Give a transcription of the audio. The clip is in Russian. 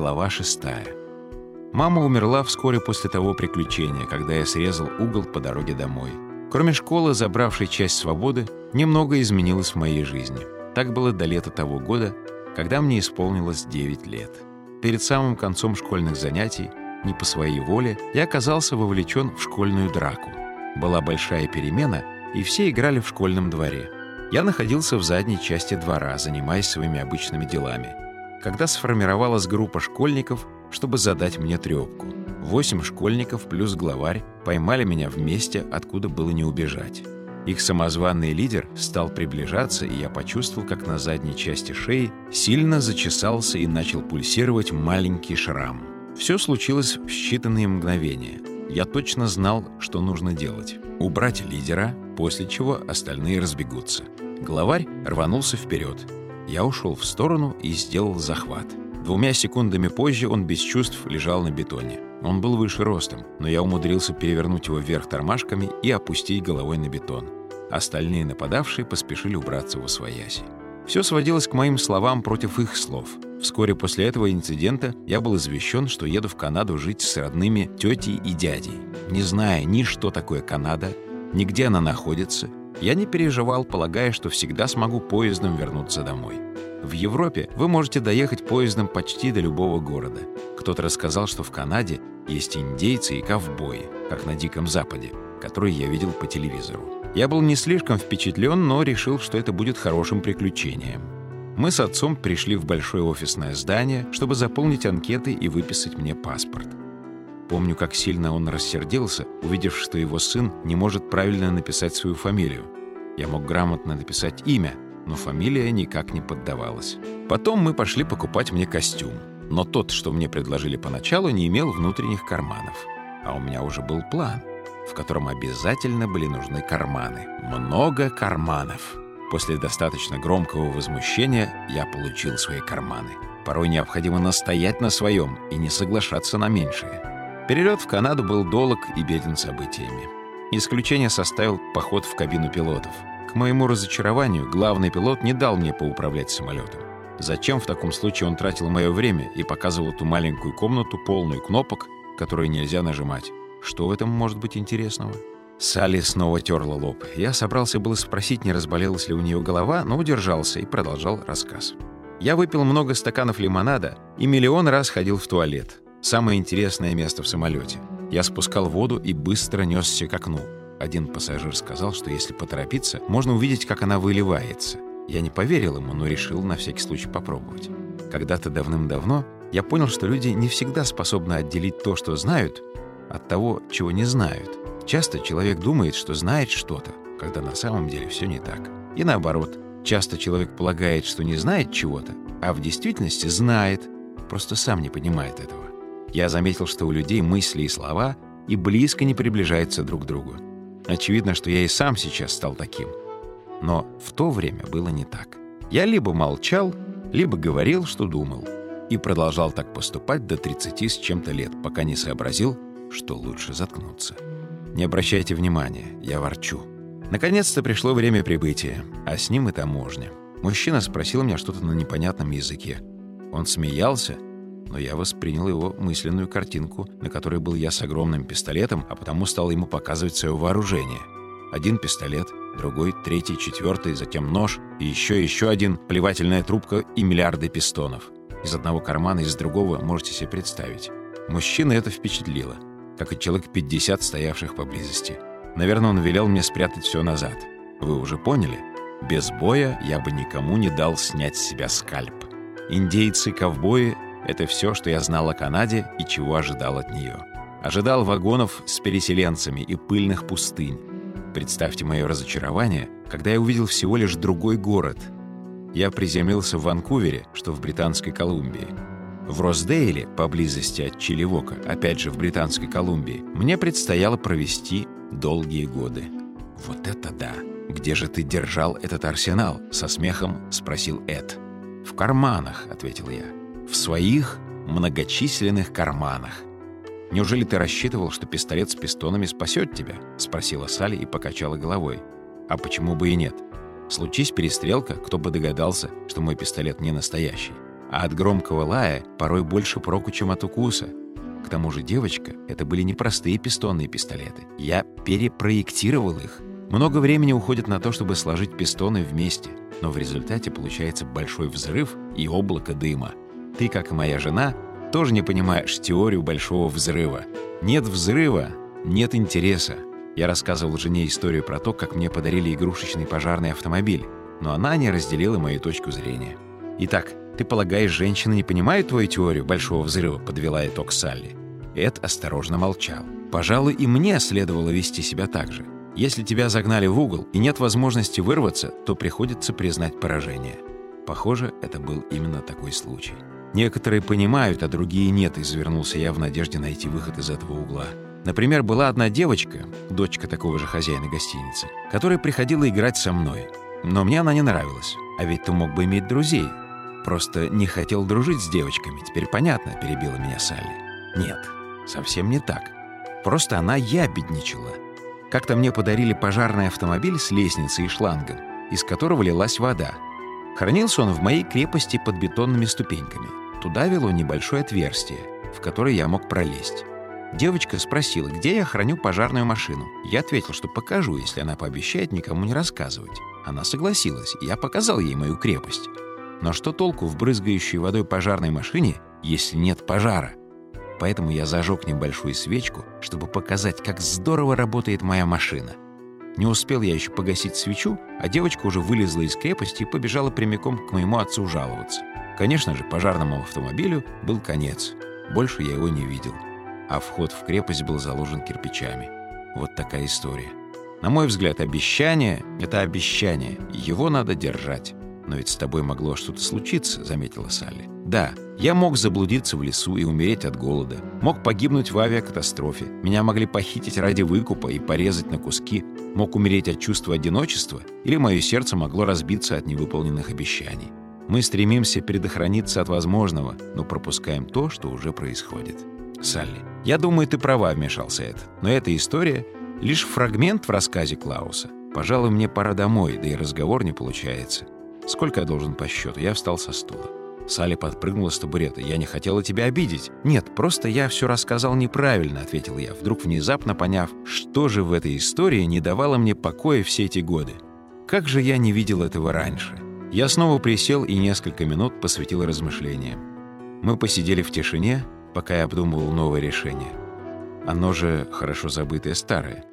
Глава шестая. Мама умерла вскоре после того приключения, когда я срезал угол по дороге домой. Кроме школы, забравшей часть свободы, немного изменилось в моей жизни. Так было до лета того года, когда мне исполнилось 9 лет. Перед самым концом школьных занятий, не по своей воле, я оказался вовлечен в школьную драку. Была большая перемена, и все играли в школьном дворе. Я находился в задней части двора, занимаясь своими обычными делами. Когда сформировалась группа школьников, чтобы задать мне трепку. Восемь школьников плюс главарь поймали меня в месте, откуда было не убежать. Их самозванный лидер стал приближаться, и я почувствовал, как на задней части шеи сильно зачесался и начал пульсировать маленький шрам. Все случилось в считанные мгновения. Я точно знал, что нужно делать. Убрать лидера, после чего остальные разбегутся. Главарь рванулся вперед. Я ушел в сторону и сделал захват. Двумя секундами позже он без чувств лежал на бетоне. Он был выше ростом, но я умудрился перевернуть его вверх тормашками и опустить головой на бетон. Остальные нападавшие поспешили убраться в освояси. Все сводилось к моим словам против их слов. Вскоре после этого инцидента я был извещен, что еду в Канаду жить с родными тетей и дядей. Не зная ни что такое Канада, ни где она находится, я не переживал, полагая, что всегда смогу поездом вернуться домой. В Европе вы можете доехать поездом почти до любого города. Кто-то рассказал, что в Канаде есть индейцы и ковбои, как на Диком Западе, которые я видел по телевизору. Я был не слишком впечатлен, но решил, что это будет хорошим приключением. Мы с отцом пришли в большое офисное здание, чтобы заполнить анкеты и выписать мне паспорт. Помню, как сильно он рассердился, увидев, что его сын не может правильно написать свою фамилию. Я мог грамотно написать имя, но фамилия никак не поддавалась. Потом мы пошли покупать мне костюм. Но тот, что мне предложили поначалу, не имел внутренних карманов. А у меня уже был план, в котором обязательно были нужны карманы. Много карманов. После достаточно громкого возмущения я получил свои карманы. Порой необходимо настоять на своем и не соглашаться на меньшее. Перелет в Канаду был долг и беден событиями. Исключение составил поход в кабину пилотов — к моему разочарованию, главный пилот не дал мне поуправлять самолетом. Зачем в таком случае он тратил мое время и показывал ту маленькую комнату, полную кнопок, которые нельзя нажимать? Что в этом может быть интересного? Салли снова терла лоб. Я собрался было спросить, не разболелась ли у нее голова, но удержался и продолжал рассказ. Я выпил много стаканов лимонада и миллион раз ходил в туалет. Самое интересное место в самолете. Я спускал воду и быстро несся к окну. Один пассажир сказал, что если поторопиться, можно увидеть, как она выливается. Я не поверил ему, но решил на всякий случай попробовать. Когда-то давным-давно я понял, что люди не всегда способны отделить то, что знают, от того, чего не знают. Часто человек думает, что знает что-то, когда на самом деле все не так. И наоборот, часто человек полагает, что не знает чего-то, а в действительности знает, просто сам не понимает этого. Я заметил, что у людей мысли и слова и близко не приближаются друг к другу. Очевидно, что я и сам сейчас стал таким. Но в то время было не так. Я либо молчал, либо говорил, что думал. И продолжал так поступать до 30 с чем-то лет, пока не сообразил, что лучше заткнуться. Не обращайте внимания, я ворчу. Наконец-то пришло время прибытия, а с ним и таможня. Мужчина спросил меня что-то на непонятном языке. Он смеялся, но я воспринял его мысленную картинку, на которой был я с огромным пистолетом, а потому стал ему показывать свое вооружение. Один пистолет, другой, третий, четвертый, затем нож, и еще еще один, плевательная трубка и миллиарды пистонов. Из одного кармана, из другого можете себе представить. Мужчина это впечатлило, как и человек 50 стоявших поблизости. Наверное, он велел мне спрятать все назад. Вы уже поняли? Без боя я бы никому не дал снять с себя скальп. Индейцы, ковбои это все, что я знал о Канаде и чего ожидал от нее. Ожидал вагонов с переселенцами и пыльных пустынь. Представьте мое разочарование, когда я увидел всего лишь другой город. Я приземлился в Ванкувере, что в Британской Колумбии. В Росдейле, поблизости от Чиливока, опять же в Британской Колумбии, мне предстояло провести долгие годы. «Вот это да! Где же ты держал этот арсенал?» — со смехом спросил Эд. «В карманах», — ответил я в своих многочисленных карманах. «Неужели ты рассчитывал, что пистолет с пистонами спасет тебя?» — спросила Салли и покачала головой. «А почему бы и нет? Случись перестрелка, кто бы догадался, что мой пистолет не настоящий. а от громкого лая порой больше проку, чем от укуса. К тому же девочка — это были не простые пистонные пистолеты. Я перепроектировал их. Много времени уходит на то, чтобы сложить пистоны вместе, но в результате получается большой взрыв и облако дыма. Ты, как и моя жена, тоже не понимаешь теорию большого взрыва. Нет взрыва — нет интереса. Я рассказывал жене историю про то, как мне подарили игрушечный пожарный автомобиль, но она не разделила мою точку зрения. Итак, ты полагаешь, женщины не понимают твою теорию большого взрыва, подвела итог Салли. Эд осторожно молчал. Пожалуй, и мне следовало вести себя так же. Если тебя загнали в угол и нет возможности вырваться, то приходится признать поражение. Похоже, это был именно такой случай. Некоторые понимают, а другие нет, и завернулся я в надежде найти выход из этого угла. Например, была одна девочка, дочка такого же хозяина гостиницы, которая приходила играть со мной. Но мне она не нравилась. А ведь ты мог бы иметь друзей. Просто не хотел дружить с девочками. Теперь понятно, перебила меня Салли. Нет, совсем не так. Просто она ябедничала. Как-то мне подарили пожарный автомобиль с лестницей и шлангом, из которого лилась вода. Хранился он в моей крепости под бетонными ступеньками. Туда вело небольшое отверстие, в которое я мог пролезть. Девочка спросила, где я храню пожарную машину. Я ответил, что покажу, если она пообещает никому не рассказывать. Она согласилась, и я показал ей мою крепость. Но что толку в брызгающей водой пожарной машине, если нет пожара? Поэтому я зажег небольшую свечку, чтобы показать, как здорово работает моя машина. Не успел я еще погасить свечу, а девочка уже вылезла из крепости и побежала прямиком к моему отцу жаловаться. Конечно же, пожарному автомобилю был конец. Больше я его не видел а вход в крепость был заложен кирпичами. Вот такая история. На мой взгляд, обещание — это обещание, его надо держать. «Но ведь с тобой могло что-то случиться», — заметила Салли. «Да, я мог заблудиться в лесу и умереть от голода. Мог погибнуть в авиакатастрофе. Меня могли похитить ради выкупа и порезать на куски. Мог умереть от чувства одиночества, или мое сердце могло разбиться от невыполненных обещаний. Мы стремимся предохраниться от возможного, но пропускаем то, что уже происходит». Салли. «Я думаю, ты права», — вмешался Эд. «Но эта история — лишь фрагмент в рассказе Клауса. Пожалуй, мне пора домой, да и разговор не получается. Сколько я должен по счету?» Я встал со стула. Салли подпрыгнула с табурета. «Я не хотела тебя обидеть». «Нет, просто я все рассказал неправильно», — ответил я, вдруг внезапно поняв, что же в этой истории не давало мне покоя все эти годы. Как же я не видел этого раньше? Я снова присел и несколько минут посвятил размышлениям. Мы посидели в тишине, пока я обдумывал новое решение. Оно же хорошо забытое старое.